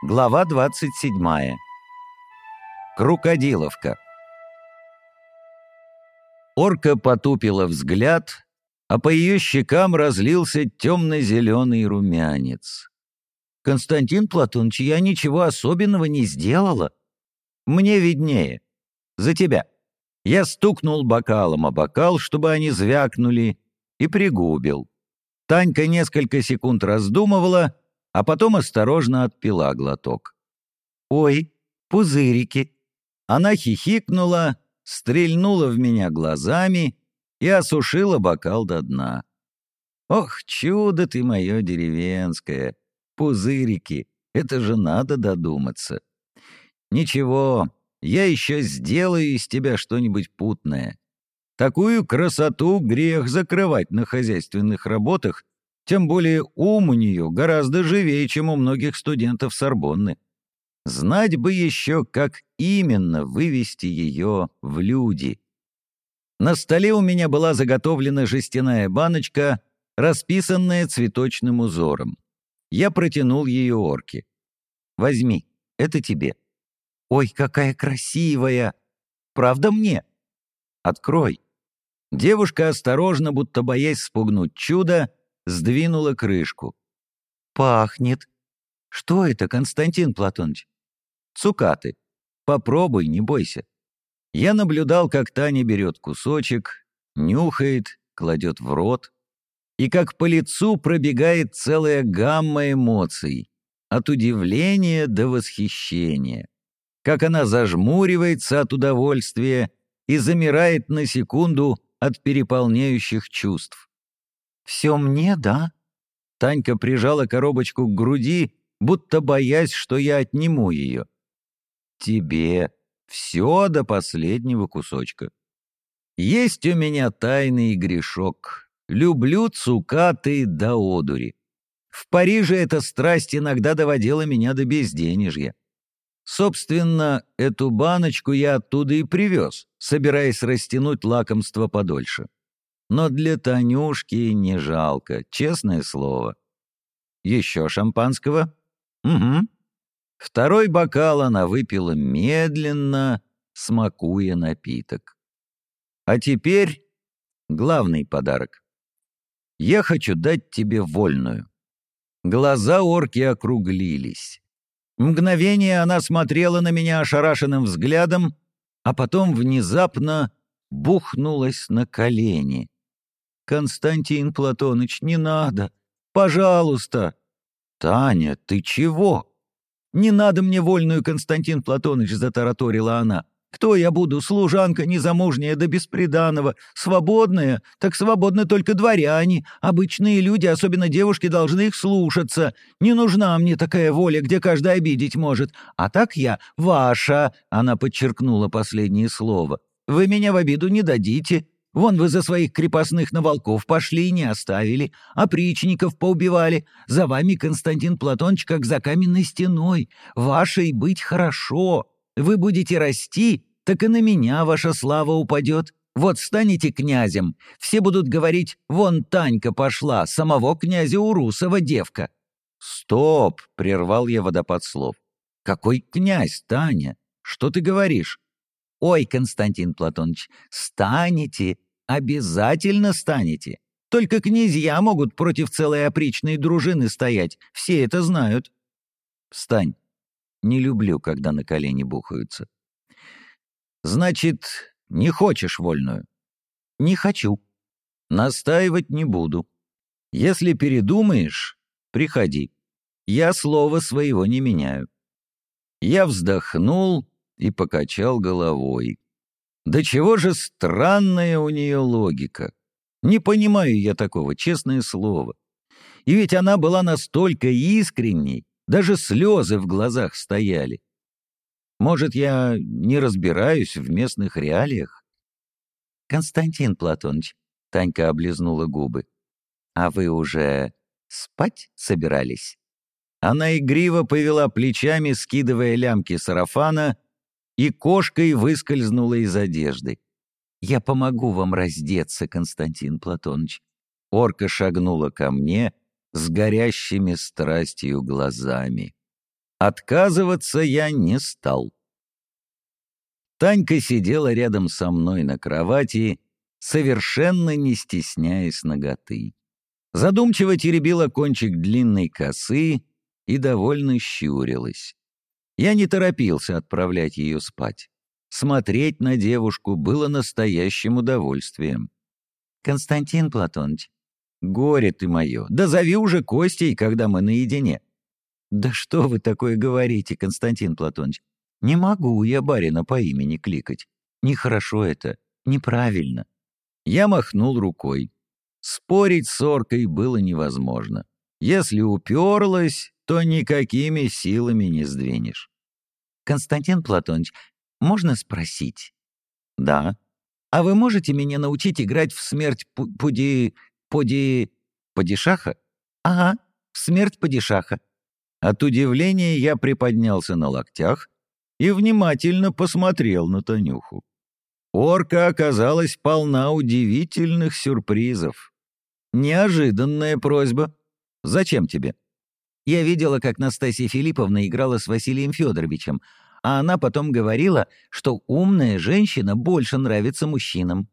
Глава 27. Крукодиловка. Орка потупила взгляд, а по ее щекам разлился темно-зеленый румянец. «Константин Платонович, я ничего особенного не сделала. Мне виднее. За тебя». Я стукнул бокалом о бокал, чтобы они звякнули, и пригубил. Танька несколько секунд раздумывала, а потом осторожно отпила глоток. «Ой, пузырики!» Она хихикнула, стрельнула в меня глазами и осушила бокал до дна. «Ох, чудо ты мое деревенское! Пузырики! Это же надо додуматься!» «Ничего, я еще сделаю из тебя что-нибудь путное. Такую красоту грех закрывать на хозяйственных работах тем более ум у нее гораздо живее, чем у многих студентов Сорбонны. Знать бы еще, как именно вывести ее в люди. На столе у меня была заготовлена жестяная баночка, расписанная цветочным узором. Я протянул ее орке. «Возьми, это тебе». «Ой, какая красивая! Правда мне?» «Открой». Девушка осторожно, будто боясь спугнуть чудо, сдвинула крышку. «Пахнет. Что это, Константин Платонович?» «Цукаты. Попробуй, не бойся». Я наблюдал, как Таня берет кусочек, нюхает, кладет в рот, и как по лицу пробегает целая гамма эмоций, от удивления до восхищения, как она зажмуривается от удовольствия и замирает на секунду от переполняющих чувств. «Все мне, да?» Танька прижала коробочку к груди, будто боясь, что я отниму ее. «Тебе все до последнего кусочка. Есть у меня тайный грешок. Люблю цукаты до одури. В Париже эта страсть иногда доводила меня до безденежья. Собственно, эту баночку я оттуда и привез, собираясь растянуть лакомство подольше. Но для Танюшки не жалко, честное слово. Еще шампанского? Угу. Второй бокал она выпила медленно, смакуя напиток. А теперь главный подарок. Я хочу дать тебе вольную. Глаза орки округлились. Мгновение она смотрела на меня ошарашенным взглядом, а потом внезапно бухнулась на колени. «Константин Платоныч, не надо! Пожалуйста!» «Таня, ты чего?» «Не надо мне вольную, Константин Платоныч», — затараторила она. «Кто я буду? Служанка незамужняя да бесприданного. Свободная? Так свободны только дворяне. Обычные люди, особенно девушки, должны их слушаться. Не нужна мне такая воля, где каждый обидеть может. А так я ваша», — она подчеркнула последнее слово. «Вы меня в обиду не дадите. Вон вы за своих крепостных на волков пошли и не оставили, опричников поубивали. За вами, Константин Платоныч, как за каменной стеной. Вашей быть хорошо. Вы будете расти, так и на меня ваша слава упадет. Вот станете князем, все будут говорить, вон Танька пошла, самого князя Урусова девка. «Стоп!» — прервал я водопад слов. «Какой князь, Таня? Что ты говоришь?» «Ой, Константин Платоныч, станете, Обязательно станете. Только князья могут против целой опричной дружины стоять. Все это знают. Встань. Не люблю, когда на колени бухаются. Значит, не хочешь вольную? Не хочу. Настаивать не буду. Если передумаешь, приходи. Я слова своего не меняю. Я вздохнул и покачал головой. Да чего же странная у нее логика. Не понимаю я такого, честное слово. И ведь она была настолько искренней, даже слезы в глазах стояли. Может, я не разбираюсь в местных реалиях? Константин Платоныч, Танька облизнула губы. А вы уже спать собирались? Она игриво повела плечами, скидывая лямки сарафана, и кошкой выскользнула из одежды. «Я помогу вам раздеться, Константин Платоныч». Орка шагнула ко мне с горящими страстью глазами. Отказываться я не стал. Танька сидела рядом со мной на кровати, совершенно не стесняясь ноготы. Задумчиво теребила кончик длинной косы и довольно щурилась. Я не торопился отправлять ее спать. Смотреть на девушку было настоящим удовольствием. «Константин Платоныч, горе ты мое, да зови уже Костей, когда мы наедине». «Да что вы такое говорите, Константин Платоныч? Не могу я барина по имени кликать. Нехорошо это, неправильно». Я махнул рукой. Спорить с оркой было невозможно. Если уперлась, то никакими силами не сдвинешь. «Константин Платоныч, можно спросить?» «Да». «А вы можете меня научить играть в смерть пуди... пуди... падишаха?» «Ага, в смерть падишаха». От удивления я приподнялся на локтях и внимательно посмотрел на Танюху. Орка оказалась полна удивительных сюрпризов. Неожиданная просьба. Зачем тебе? Я видела, как Настасья Филипповна играла с Василием Федоровичем, а она потом говорила, что умная женщина больше нравится мужчинам.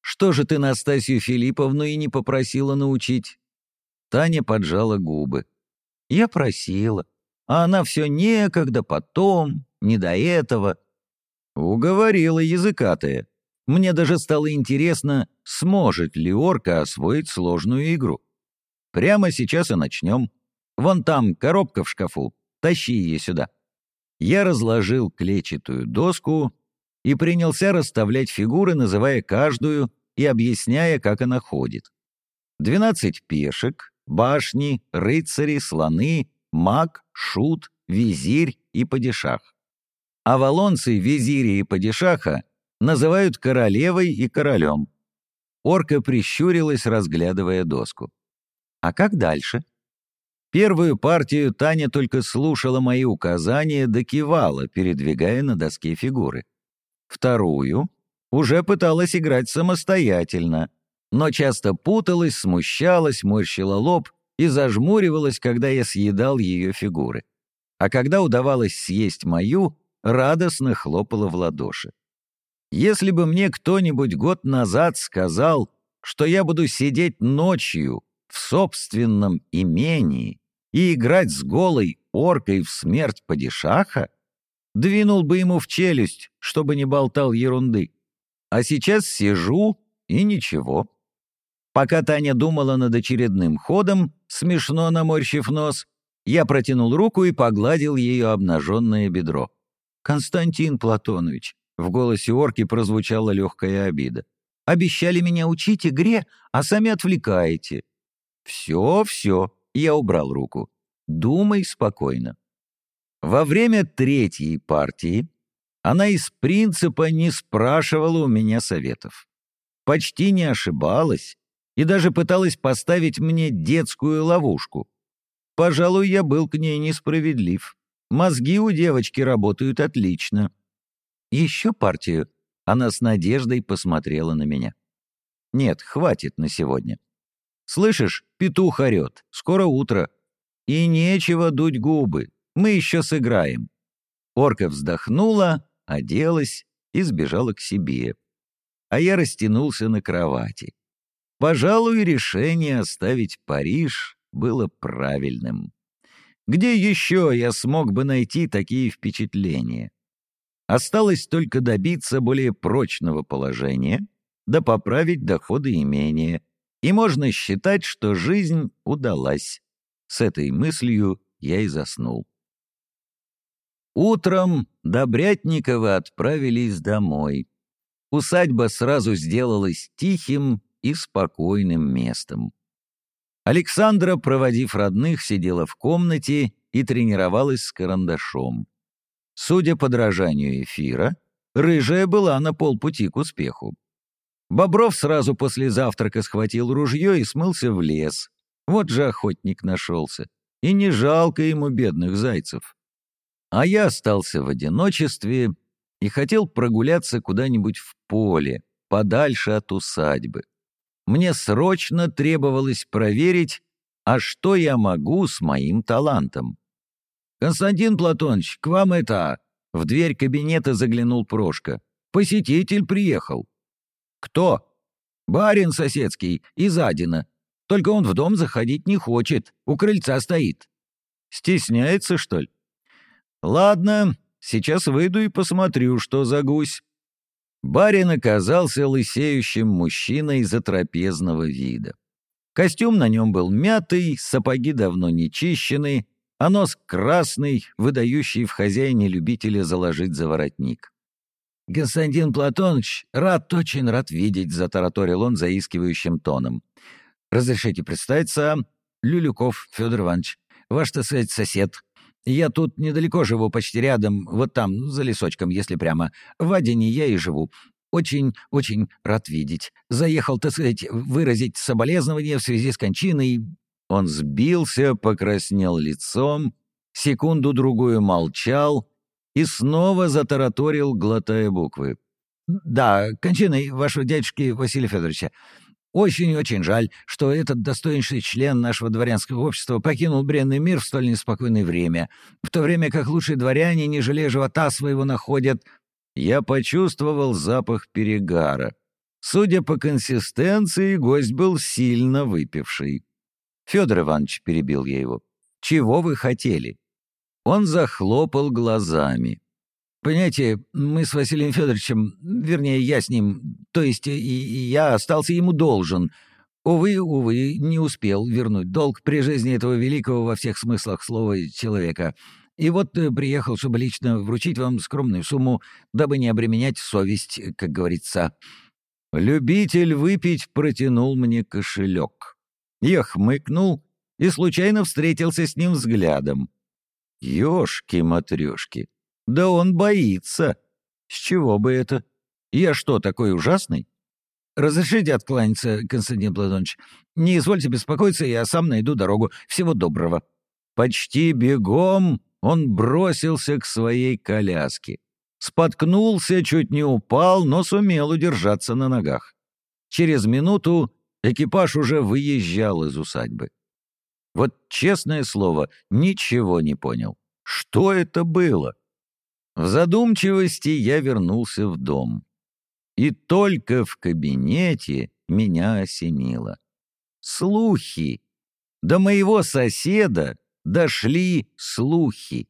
Что же ты Настасью Филипповну и не попросила научить? Таня поджала губы. Я просила, а она все некогда, потом, не до этого. Уговорила языкатая. Мне даже стало интересно, сможет ли орка освоить сложную игру. Прямо сейчас и начнем. Вон там коробка в шкафу. Тащи ее сюда. Я разложил клетчатую доску и принялся расставлять фигуры, называя каждую и объясняя, как она ходит. Двенадцать пешек, башни, рыцари, слоны, маг, шут, визирь и падишах. Авалонцы, визири и падишаха называют королевой и королем. Орка прищурилась, разглядывая доску. А как дальше? Первую партию Таня только слушала мои указания да кивала, передвигая на доске фигуры. Вторую уже пыталась играть самостоятельно, но часто путалась, смущалась, морщила лоб и зажмуривалась, когда я съедал ее фигуры. А когда удавалось съесть мою, радостно хлопала в ладоши. Если бы мне кто-нибудь год назад сказал, что я буду сидеть ночью в собственном имении и играть с голой оркой в смерть падишаха, двинул бы ему в челюсть, чтобы не болтал ерунды. А сейчас сижу и ничего. Пока Таня думала над очередным ходом, смешно наморщив нос, я протянул руку и погладил ее обнаженное бедро. «Константин Платонович», — в голосе орки прозвучала легкая обида, «обещали меня учить игре, а сами отвлекаете. «Все, все», — я убрал руку. «Думай спокойно». Во время третьей партии она из принципа не спрашивала у меня советов. Почти не ошибалась и даже пыталась поставить мне детскую ловушку. Пожалуй, я был к ней несправедлив. Мозги у девочки работают отлично. Еще партию она с надеждой посмотрела на меня. Нет, хватит на сегодня. Слышишь, петух орет, скоро утро. И нечего дуть губы, мы еще сыграем. Орка вздохнула, оделась и сбежала к себе. А я растянулся на кровати. Пожалуй, решение оставить Париж было правильным. Где еще я смог бы найти такие впечатления? Осталось только добиться более прочного положения, да поправить доходы имения, и можно считать, что жизнь удалась. С этой мыслью я и заснул. Утром Добрятниковы отправились домой. Усадьба сразу сделалась тихим и спокойным местом. Александра, проводив родных, сидела в комнате и тренировалась с карандашом. Судя по дрожанию эфира, рыжая была на полпути к успеху. Бобров сразу после завтрака схватил ружье и смылся в лес. Вот же охотник нашелся. И не жалко ему бедных зайцев. А я остался в одиночестве и хотел прогуляться куда-нибудь в поле, подальше от усадьбы. Мне срочно требовалось проверить, а что я могу с моим талантом. «Константин Платоныч, к вам это...» В дверь кабинета заглянул Прошка. «Посетитель приехал». «Кто?» «Барин соседский, из Адина. Только он в дом заходить не хочет, у крыльца стоит». «Стесняется, что ли?» «Ладно, сейчас выйду и посмотрю, что за гусь». Барин оказался лысеющим мужчиной затрапезного вида. Костюм на нем был мятый, сапоги давно не чищены, а нос красный, выдающий в хозяине любителя заложить за воротник. «Константин Платоныч, рад, очень рад видеть», — затараторил он заискивающим тоном. «Разрешите представиться, Люлюков Федор Иванович, ваш, так сказать, сосед. Я тут недалеко живу, почти рядом, вот там, за лесочком, если прямо. В Адине я и живу. Очень-очень рад видеть. Заехал, так сказать, выразить соболезнования в связи с кончиной он сбился, покраснел лицом, секунду-другую молчал и снова затараторил, глотая буквы. «Да, кончиной вашего дядюшки Василия Федоровича. Очень-очень жаль, что этот достоинствующий член нашего дворянского общества покинул бренный мир в столь неспокойное время, в то время как лучшие дворяне, не жалея живота своего, находят...» Я почувствовал запах перегара. Судя по консистенции, гость был сильно выпивший. Федор Иванович, перебил я его, чего вы хотели? Он захлопал глазами. Понимаете, мы с Василием Федоровичем, вернее, я с ним, то есть и, я остался ему должен. Увы, увы, не успел вернуть долг при жизни этого великого во всех смыслах слова человека. И вот э, приехал, чтобы лично вручить вам скромную сумму, дабы не обременять совесть, как говорится. Любитель выпить протянул мне кошелек. Я хмыкнул и случайно встретился с ним взглядом. Ёшки-матрёшки, да он боится. С чего бы это? Я что, такой ужасный? Разрешите откланяться, Константин Платонович. Не извольте беспокоиться, я сам найду дорогу. Всего доброго. Почти бегом он бросился к своей коляске. Споткнулся, чуть не упал, но сумел удержаться на ногах. Через минуту Экипаж уже выезжал из усадьбы. Вот, честное слово, ничего не понял. Что это было? В задумчивости я вернулся в дом. И только в кабинете меня осенило. Слухи. До моего соседа дошли слухи.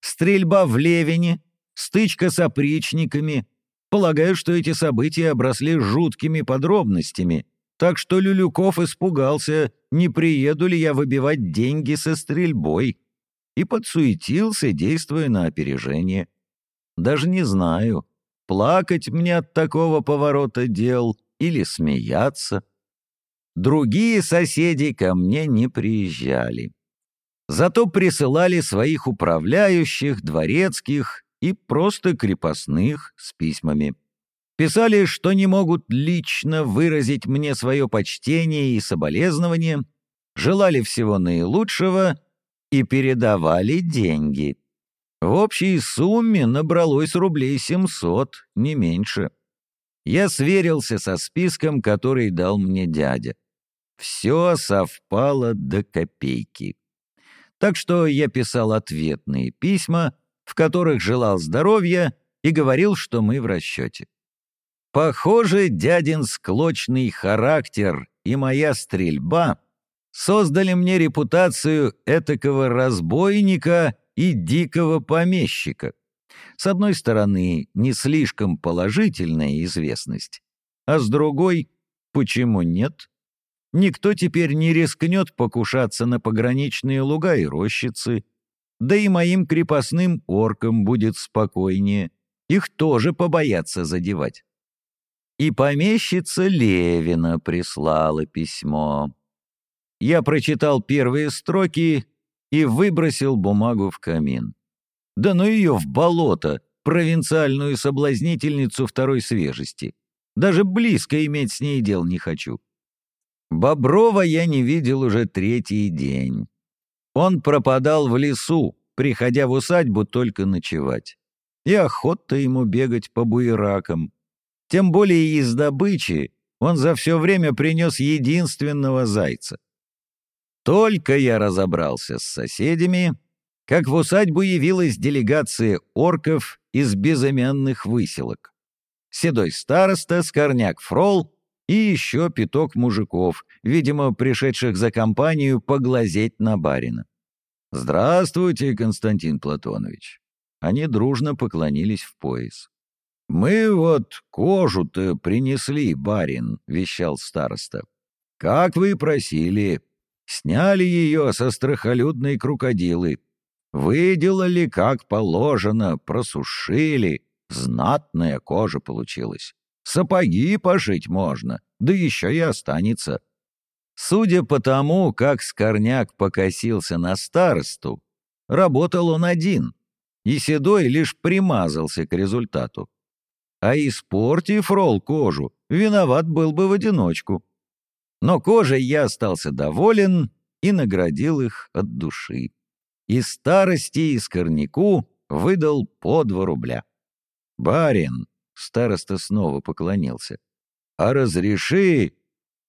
Стрельба в Левине, стычка с опричниками. Полагаю, что эти события обросли жуткими подробностями, так что Люлюков испугался, не приеду ли я выбивать деньги со стрельбой, и подсуетился, действуя на опережение. Даже не знаю, плакать мне от такого поворота дел или смеяться. Другие соседи ко мне не приезжали. Зато присылали своих управляющих, дворецких и просто крепостных с письмами. Писали, что не могут лично выразить мне свое почтение и соболезнование, желали всего наилучшего и передавали деньги. В общей сумме набралось рублей 700, не меньше. Я сверился со списком, который дал мне дядя. Все совпало до копейки. Так что я писал ответные письма, в которых желал здоровья и говорил, что мы в расчете. Похоже, дядин склочный характер и моя стрельба создали мне репутацию этакого разбойника и дикого помещика. С одной стороны, не слишком положительная известность, а с другой, почему нет? Никто теперь не рискнет покушаться на пограничные луга и рощицы, да и моим крепостным оркам будет спокойнее, их тоже побоятся задевать. И помещица Левина прислала письмо. Я прочитал первые строки и выбросил бумагу в камин. Да ну ее в болото, провинциальную соблазнительницу второй свежести. Даже близко иметь с ней дел не хочу. Боброва я не видел уже третий день. Он пропадал в лесу, приходя в усадьбу только ночевать. И охота ему бегать по буеракам. Тем более из добычи он за все время принес единственного зайца. Только я разобрался с соседями, как в усадьбу явилась делегация орков из безымянных выселок. Седой староста, скорняк фрол и еще пяток мужиков, видимо, пришедших за компанию поглазеть на барина. «Здравствуйте, Константин Платонович!» Они дружно поклонились в пояс. «Мы вот кожу-то принесли, барин», — вещал староста. «Как вы просили. Сняли ее со страхолюдной крокодилы. Выделали, как положено, просушили. Знатная кожа получилась. Сапоги пошить можно, да еще и останется». Судя по тому, как Скорняк покосился на старосту, работал он один, и Седой лишь примазался к результату а испортив ролл кожу, виноват был бы в одиночку. Но кожей я остался доволен и наградил их от души. И старости, и скорняку выдал по два рубля. «Барин», — староста снова поклонился, — «а разреши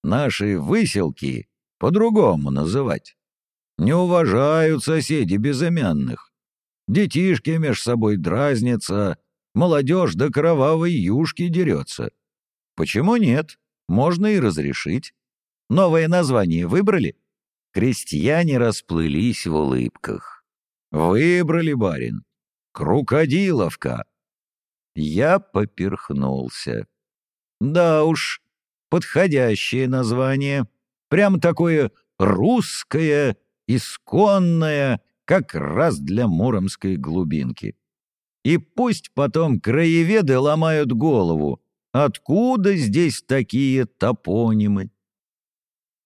наши выселки по-другому называть. Не уважают соседи безымянных. Детишки меж собой дразнятся, Молодежь до кровавой юшки дерется. Почему нет? Можно и разрешить. Новое название выбрали? Крестьяне расплылись в улыбках. Выбрали, барин. Крокодиловка. Я поперхнулся. Да уж, подходящее название. Прям такое русское, исконное, как раз для муромской глубинки. И пусть потом краеведы ломают голову, откуда здесь такие топонимы.